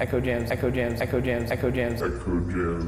Echo jams, echo jams, echo jams, echo jams. Echo jams.